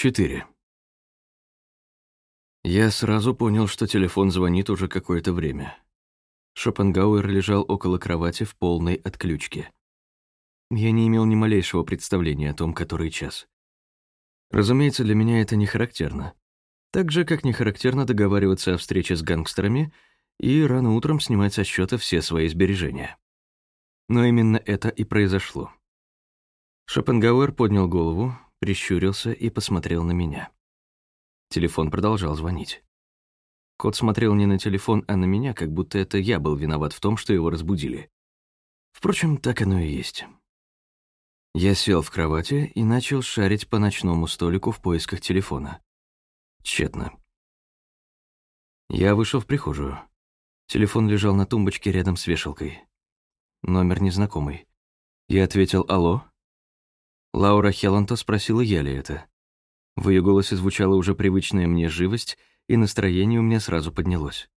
4. Я сразу понял, что телефон звонит уже какое-то время. Шопенгауэр лежал около кровати в полной отключке. Я не имел ни малейшего представления о том, который час. Разумеется, для меня это не характерно. Так же, как не характерно договариваться о встрече с гангстерами и рано утром снимать со счета все свои сбережения. Но именно это и произошло. Шопенгауэр поднял голову, прищурился и посмотрел на меня. Телефон продолжал звонить. Кот смотрел не на телефон, а на меня, как будто это я был виноват в том, что его разбудили. Впрочем, так оно и есть. Я сел в кровати и начал шарить по ночному столику в поисках телефона. Тщетно. Я вышел в прихожую. Телефон лежал на тумбочке рядом с вешалкой. Номер незнакомый. Я ответил «Алло?» Лаура Хелланто спросила, я ли это. В ее голосе звучала уже привычная мне живость, и настроение у меня сразу поднялось.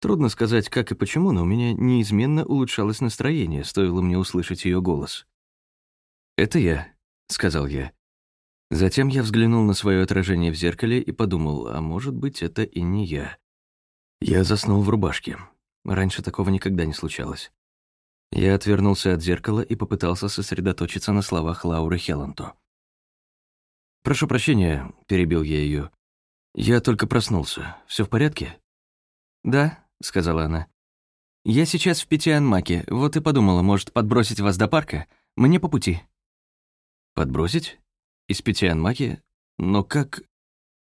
Трудно сказать, как и почему, но у меня неизменно улучшалось настроение, стоило мне услышать ее голос. «Это я», — сказал я. Затем я взглянул на свое отражение в зеркале и подумал, а может быть, это и не я. Я заснул в рубашке. Раньше такого никогда не случалось. Я отвернулся от зеркала и попытался сосредоточиться на словах Лауры Хелланто. «Прошу прощения», — перебил я ее. «Я только проснулся. Все в порядке?» «Да», — сказала она. «Я сейчас в Пятианмаке, вот и подумала, может, подбросить вас до парка? Мне по пути». «Подбросить? Из Пятианмаки? Но как...»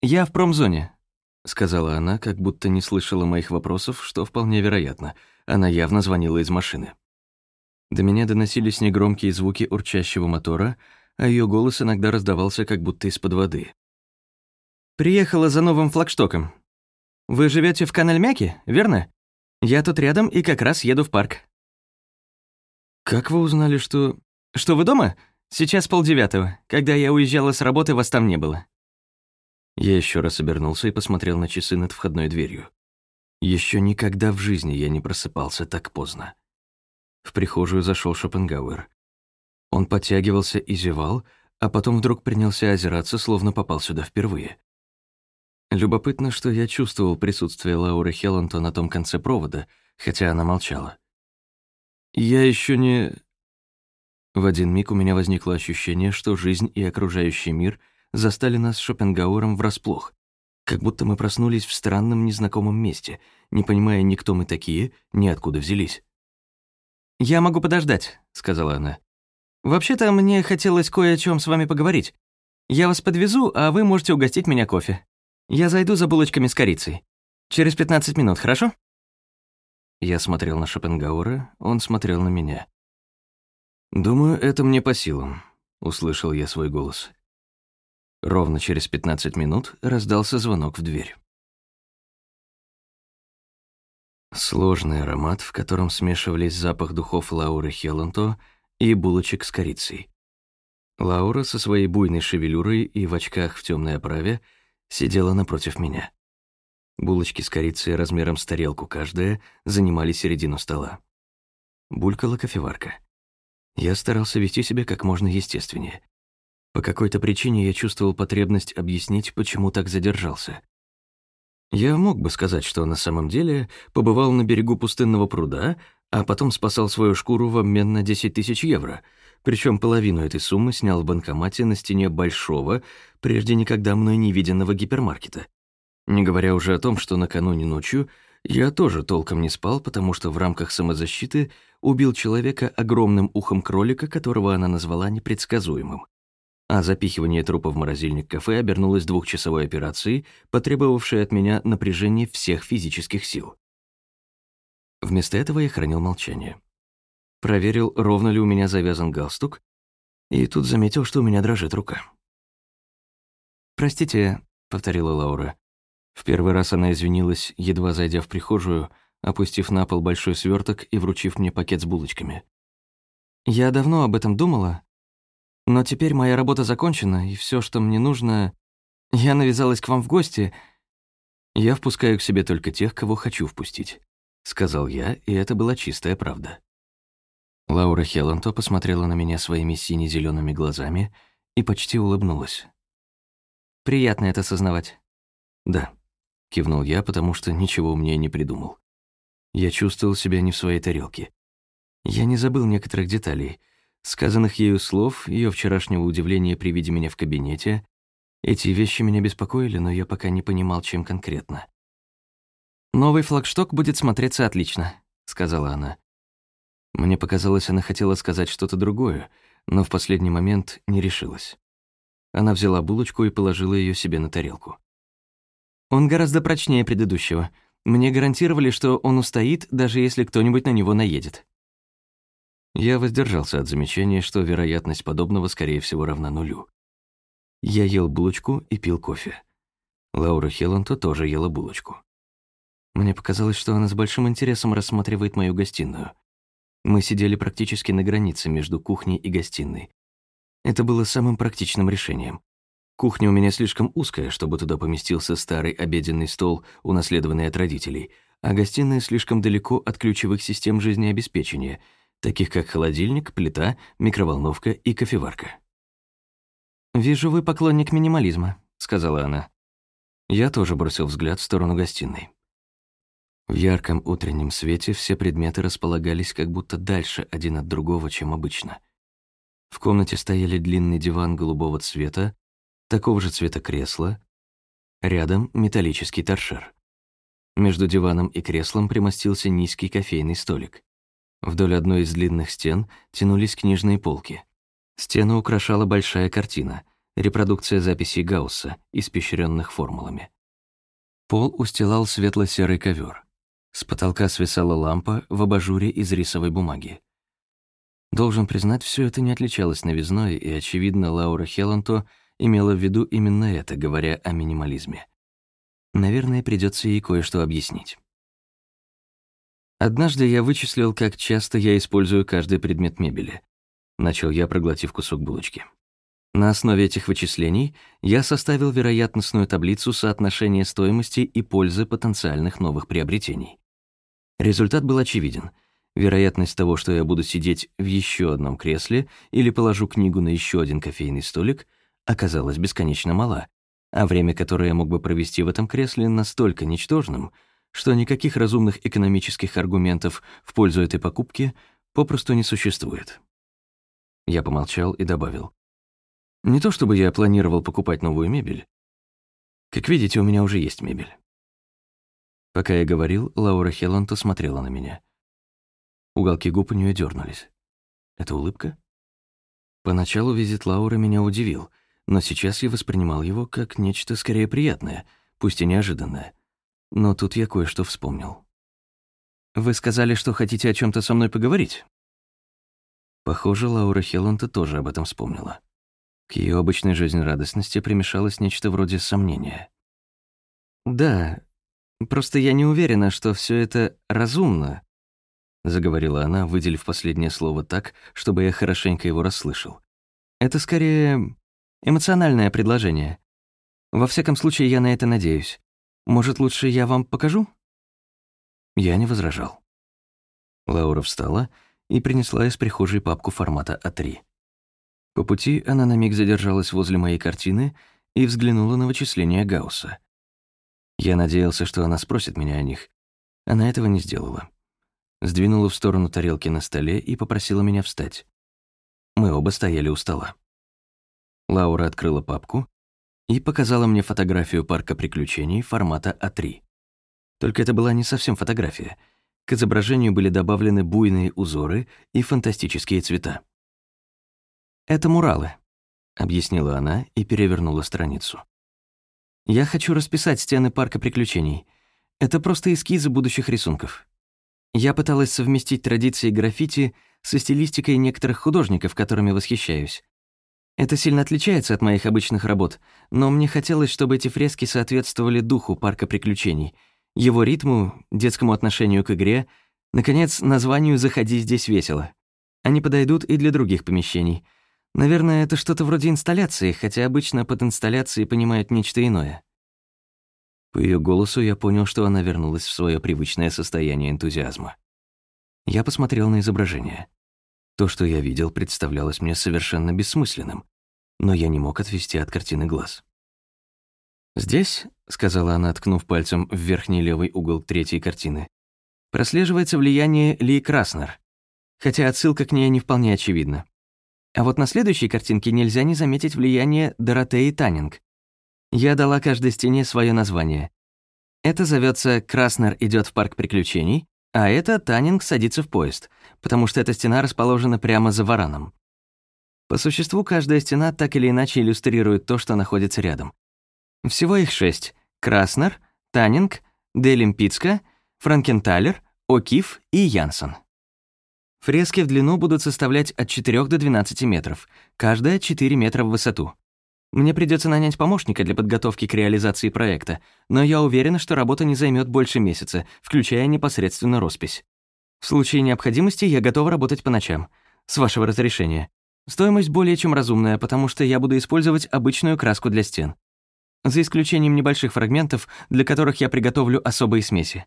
«Я в промзоне», — сказала она, как будто не слышала моих вопросов, что вполне вероятно. Она явно звонила из машины. До меня доносились негромкие звуки урчащего мотора, а ее голос иногда раздавался как будто из-под воды. «Приехала за новым флагштоком. Вы живете в Канальмяке, верно? Я тут рядом и как раз еду в парк». «Как вы узнали, что...» «Что вы дома? Сейчас полдевятого. Когда я уезжала с работы, вас там не было». Я еще раз обернулся и посмотрел на часы над входной дверью. Еще никогда в жизни я не просыпался так поздно. В прихожую зашел Шопенгауэр. Он подтягивался и зевал, а потом вдруг принялся озираться, словно попал сюда впервые. Любопытно, что я чувствовал присутствие Лауры Хелланто на том конце провода, хотя она молчала. «Я еще не...» В один миг у меня возникло ощущение, что жизнь и окружающий мир застали нас с Шопенгауэром врасплох, как будто мы проснулись в странном незнакомом месте, не понимая ни кто мы такие, ни откуда взялись. «Я могу подождать», — сказала она. «Вообще-то мне хотелось кое о чем с вами поговорить. Я вас подвезу, а вы можете угостить меня кофе. Я зайду за булочками с корицей. Через 15 минут, хорошо?» Я смотрел на Шопенгауэра, он смотрел на меня. «Думаю, это мне по силам», — услышал я свой голос. Ровно через 15 минут раздался звонок в дверь. Сложный аромат, в котором смешивались запах духов Лауры Хелланто и булочек с корицей. Лаура со своей буйной шевелюрой и в очках в темной оправе сидела напротив меня. Булочки с корицей размером с тарелку каждая занимали середину стола. Булькала кофеварка. Я старался вести себя как можно естественнее. По какой-то причине я чувствовал потребность объяснить, почему так задержался. Я мог бы сказать, что на самом деле побывал на берегу пустынного пруда, а потом спасал свою шкуру в обмен на 10 тысяч евро, причем половину этой суммы снял в банкомате на стене большого, прежде никогда мной не виденного гипермаркета. Не говоря уже о том, что накануне ночью я тоже толком не спал, потому что в рамках самозащиты убил человека огромным ухом кролика, которого она назвала непредсказуемым а запихивание трупа в морозильник кафе обернулось двухчасовой операцией, потребовавшей от меня напряжения всех физических сил. Вместо этого я хранил молчание. Проверил, ровно ли у меня завязан галстук, и тут заметил, что у меня дрожит рука. «Простите», — повторила Лаура. В первый раз она извинилась, едва зайдя в прихожую, опустив на пол большой сверток и вручив мне пакет с булочками. «Я давно об этом думала, но теперь моя работа закончена, и все, что мне нужно... Я навязалась к вам в гости. Я впускаю к себе только тех, кого хочу впустить», — сказал я, и это была чистая правда. Лаура Хелланто посмотрела на меня своими сине зелеными глазами и почти улыбнулась. приятно это осознавать. Да, кивнул я, потому что ничего умнее не придумал. Я чувствовал себя не в своей тарелке. Я не забыл некоторых деталей, сказанных ею слов, ее вчерашнего удивления при виде меня в кабинете. Эти вещи меня беспокоили, но я пока не понимал, чем конкретно. «Новый флагшток будет смотреться отлично», — сказала она. Мне показалось, она хотела сказать что-то другое, но в последний момент не решилась. Она взяла булочку и положила ее себе на тарелку. «Он гораздо прочнее предыдущего. Мне гарантировали, что он устоит, даже если кто-нибудь на него наедет». Я воздержался от замечания, что вероятность подобного, скорее всего, равна нулю. Я ел булочку и пил кофе. Лаура Хелланто тоже ела булочку. Мне показалось, что она с большим интересом рассматривает мою гостиную. Мы сидели практически на границе между кухней и гостиной. Это было самым практичным решением. Кухня у меня слишком узкая, чтобы туда поместился старый обеденный стол, унаследованный от родителей, а гостиная слишком далеко от ключевых систем жизнеобеспечения, таких как холодильник, плита, микроволновка и кофеварка. «Вижу, вы поклонник минимализма», — сказала она. Я тоже бросил взгляд в сторону гостиной. В ярком утреннем свете все предметы располагались как будто дальше один от другого, чем обычно. В комнате стояли длинный диван голубого цвета, такого же цвета кресло, рядом металлический торшер. Между диваном и креслом примостился низкий кофейный столик. Вдоль одной из длинных стен тянулись книжные полки. Стену украшала большая картина, репродукция записей Гаусса, испещренных формулами. Пол устилал светло-серый ковер. С потолка свисала лампа в абажуре из рисовой бумаги. Должен признать, все это не отличалось новизной, и, очевидно, Лаура Хелланто имела в виду именно это, говоря о минимализме. Наверное, придется ей кое-что объяснить. Однажды я вычислил, как часто я использую каждый предмет мебели. Начал я, проглотив кусок булочки. На основе этих вычислений я составил вероятностную таблицу соотношения стоимости и пользы потенциальных новых приобретений. Результат был очевиден. Вероятность того, что я буду сидеть в еще одном кресле или положу книгу на еще один кофейный столик, оказалась бесконечно мала, а время, которое я мог бы провести в этом кресле, настолько ничтожным, что никаких разумных экономических аргументов в пользу этой покупки попросту не существует. Я помолчал и добавил. Не то чтобы я планировал покупать новую мебель. Как видите, у меня уже есть мебель. Пока я говорил, Лаура Хелланто смотрела на меня. Уголки губ у нее дернулись. Это улыбка? Поначалу визит Лауры меня удивил, но сейчас я воспринимал его как нечто скорее приятное, пусть и неожиданное. Но тут я кое-что вспомнил. «Вы сказали, что хотите о чем то со мной поговорить?» Похоже, Лаура Хелланта тоже об этом вспомнила. К ее обычной жизнерадостности примешалось нечто вроде сомнения. «Да, просто я не уверена, что все это разумно», — заговорила она, выделив последнее слово так, чтобы я хорошенько его расслышал. «Это скорее эмоциональное предложение. Во всяком случае, я на это надеюсь. Может, лучше я вам покажу?» Я не возражал. Лаура встала и принесла из прихожей папку формата А3. По пути она на миг задержалась возле моей картины и взглянула на вычисления Гаусса. Я надеялся, что она спросит меня о них. Она этого не сделала. Сдвинула в сторону тарелки на столе и попросила меня встать. Мы оба стояли у стола. Лаура открыла папку и показала мне фотографию парка приключений формата А3. Только это была не совсем фотография. К изображению были добавлены буйные узоры и фантастические цвета. «Это муралы», — объяснила она и перевернула страницу. «Я хочу расписать стены парка приключений. Это просто эскизы будущих рисунков. Я пыталась совместить традиции граффити со стилистикой некоторых художников, которыми восхищаюсь. Это сильно отличается от моих обычных работ, но мне хотелось, чтобы эти фрески соответствовали духу парка приключений, его ритму, детскому отношению к игре, наконец, названию «Заходи здесь весело». Они подойдут и для других помещений — Наверное, это что-то вроде инсталляции, хотя обычно под инсталляцией понимают нечто иное. По ее голосу я понял, что она вернулась в свое привычное состояние энтузиазма. Я посмотрел на изображение. То, что я видел, представлялось мне совершенно бессмысленным, но я не мог отвести от картины глаз. «Здесь», — сказала она, ткнув пальцем в верхний левый угол третьей картины, прослеживается влияние Ли Краснер, хотя отсылка к ней не вполне очевидна. А вот на следующей картинке нельзя не заметить влияние Доротеи Таннинг. Я дала каждой стене свое название. Это зовется «Краснер идет в парк приключений», а это «Таннинг садится в поезд», потому что эта стена расположена прямо за вараном. По существу, каждая стена так или иначе иллюстрирует то, что находится рядом. Всего их шесть. Краснер, Таннинг, Делимпицка, Франкенталер, О'Кифф и Янсен. Фрески в длину будут составлять от 4 до 12 метров, каждая 4 метра в высоту. Мне придется нанять помощника для подготовки к реализации проекта, но я уверена, что работа не займет больше месяца, включая непосредственно роспись. В случае необходимости я готова работать по ночам, с вашего разрешения. Стоимость более чем разумная, потому что я буду использовать обычную краску для стен. За исключением небольших фрагментов, для которых я приготовлю особые смеси.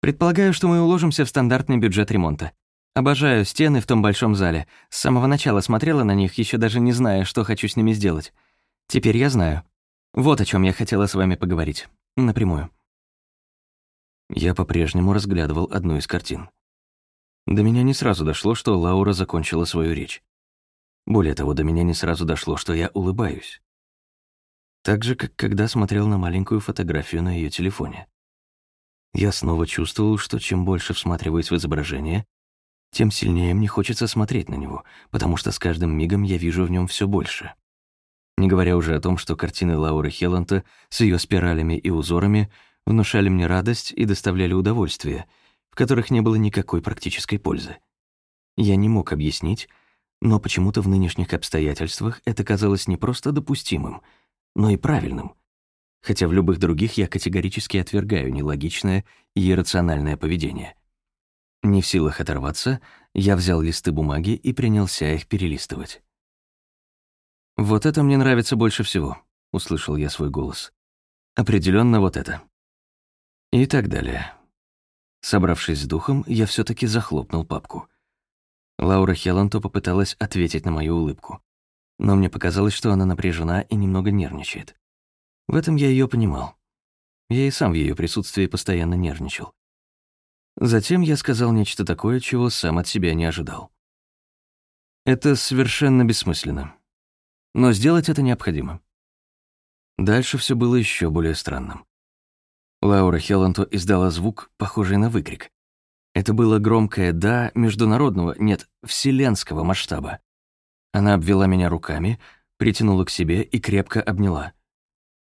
Предполагаю, что мы уложимся в стандартный бюджет ремонта. Обожаю стены в том большом зале. С самого начала смотрела на них, еще даже не зная, что хочу с ними сделать. Теперь я знаю. Вот о чем я хотела с вами поговорить. Напрямую. Я по-прежнему разглядывал одну из картин. До меня не сразу дошло, что Лаура закончила свою речь. Более того, до меня не сразу дошло, что я улыбаюсь. Так же, как когда смотрел на маленькую фотографию на ее телефоне. Я снова чувствовал, что чем больше всматриваюсь в изображение, тем сильнее мне хочется смотреть на него, потому что с каждым мигом я вижу в нем все больше. Не говоря уже о том, что картины Лауры Хелланта с ее спиралями и узорами внушали мне радость и доставляли удовольствие, в которых не было никакой практической пользы. Я не мог объяснить, но почему-то в нынешних обстоятельствах это казалось не просто допустимым, но и правильным, хотя в любых других я категорически отвергаю нелогичное и иррациональное поведение. Не в силах оторваться, я взял листы бумаги и принялся их перелистывать. «Вот это мне нравится больше всего», — услышал я свой голос. Определенно вот это». И так далее. Собравшись с духом, я все таки захлопнул папку — Лаура Хелланто попыталась ответить на мою улыбку. Но мне показалось, что она напряжена и немного нервничает. В этом я ее понимал. Я и сам в ее присутствии постоянно нервничал. Затем я сказал нечто такое, чего сам от себя не ожидал. Это совершенно бессмысленно. Но сделать это необходимо. Дальше все было еще более странным. Лаура Хелланто издала звук, похожий на выкрик. Это было громкое «да» международного, нет, вселенского масштаба. Она обвела меня руками, притянула к себе и крепко обняла.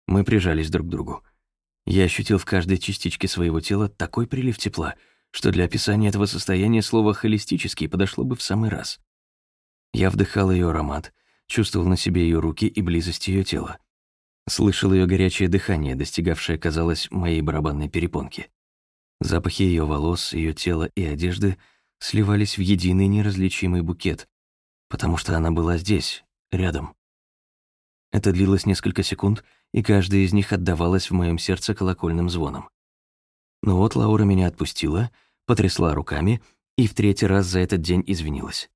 Мы прижались друг к другу. Я ощутил в каждой частичке своего тела такой прилив тепла, что для описания этого состояния слово «холистический» подошло бы в самый раз. Я вдыхал ее аромат, чувствовал на себе ее руки и близость ее тела. Слышал ее горячее дыхание, достигавшее, казалось, моей барабанной перепонки. Запахи ее волос, ее тела и одежды сливались в единый неразличимый букет, потому что она была здесь, рядом. Это длилось несколько секунд, и каждая из них отдавалась в моем сердце колокольным звоном. Но вот Лаура меня отпустила, потрясла руками и в третий раз за этот день извинилась.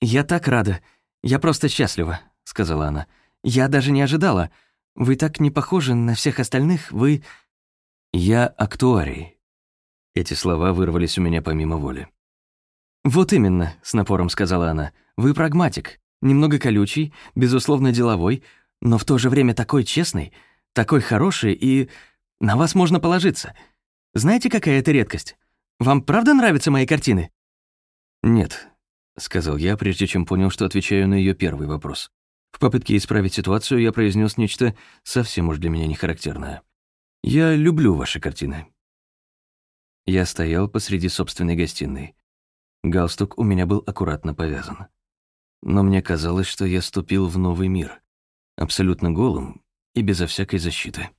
«Я так рада. Я просто счастлива», — сказала она. «Я даже не ожидала. Вы так не похожи на всех остальных. Вы...» «Я актуарий». Эти слова вырвались у меня помимо воли. «Вот именно», — с напором сказала она. «Вы прагматик, немного колючий, безусловно деловой, но в то же время такой честный, такой хороший, и на вас можно положиться. Знаете, какая это редкость? Вам правда нравятся мои картины?» «Нет», — сказал я, прежде чем понял, что отвечаю на ее первый вопрос. В попытке исправить ситуацию я произнес нечто совсем уж для меня нехарактерное. Я люблю ваши картины. Я стоял посреди собственной гостиной. Галстук у меня был аккуратно повязан. Но мне казалось, что я ступил в новый мир, абсолютно голым и безо всякой защиты.